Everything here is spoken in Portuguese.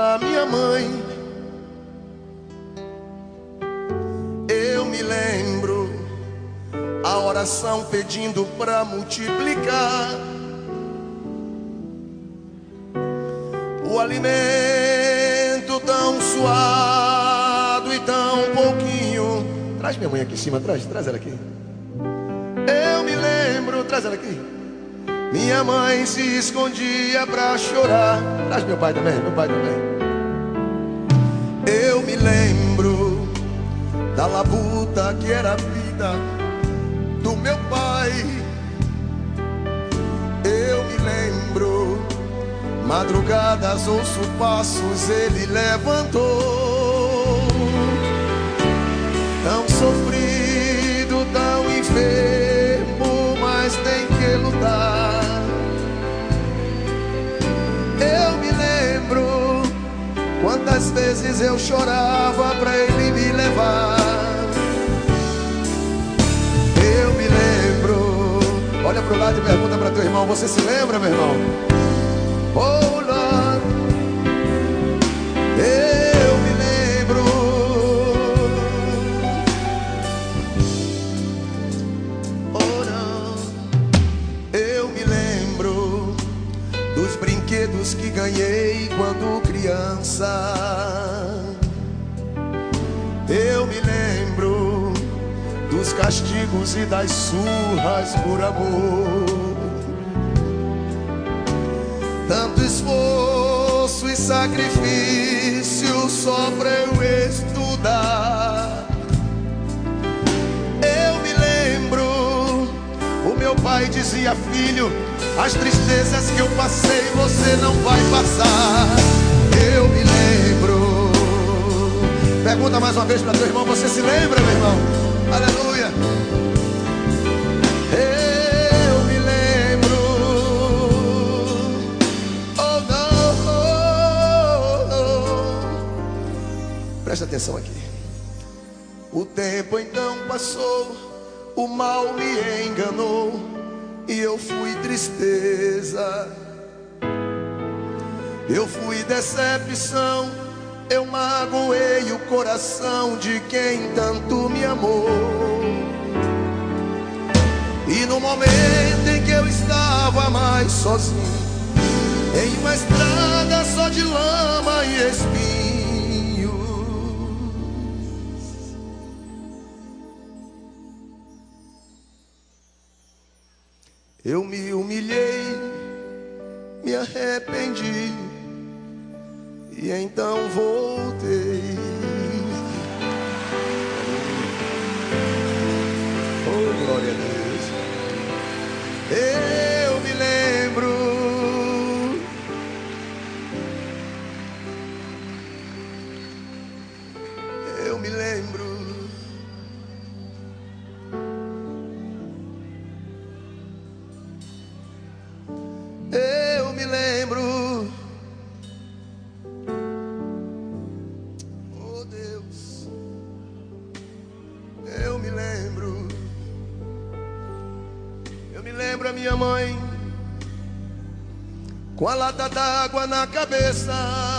a minha mãe. Eu me lembro a oração pedindo para multiplicar o alimento tão suado e tão pouquinho. Traz minha mãe aqui em cima, traz, traz ela aqui. Eu me lembro, traz ela aqui. Minha mãe se escondia pra chorar. Traz meu pai também, meu pai também. Eu me lembro da labuta que era a vida do meu pai. Eu me lembro, madrugadas ouço passos, ele levantou. Quantas vezes eu chorava pra ele me levar. Eu me lembro. Olha pro lado e pergunta para teu irmão: Você se lembra, meu irmão? Oh, Lord. Eu brinquedos que ganhei quando criança. Eu me lembro dos castigos e das surras por amor. Tanto esforço e sacrifício só pra meu pai dizia, filho, as tristezas que eu passei você não vai passar. Eu me lembro. Pergunta mais uma vez para teu irmão: Você se lembra, meu irmão? Aleluia. Eu me lembro. Oh, não. Presta atenção aqui. O tempo então passou, o mal me enganou e eu fui tristeza. Eu fui decepção, eu magoei o coração de quem tanto me amou. E no momento em que eu estava mais sozinho, em uma estrada só de lama e espinhos, eu me humilhei, me arrependi e então voltei. Oh, glória a Deus. Eu me lembro. Eu me lembro. Eu me lembro a minha mãe com a lata d'água na cabeça.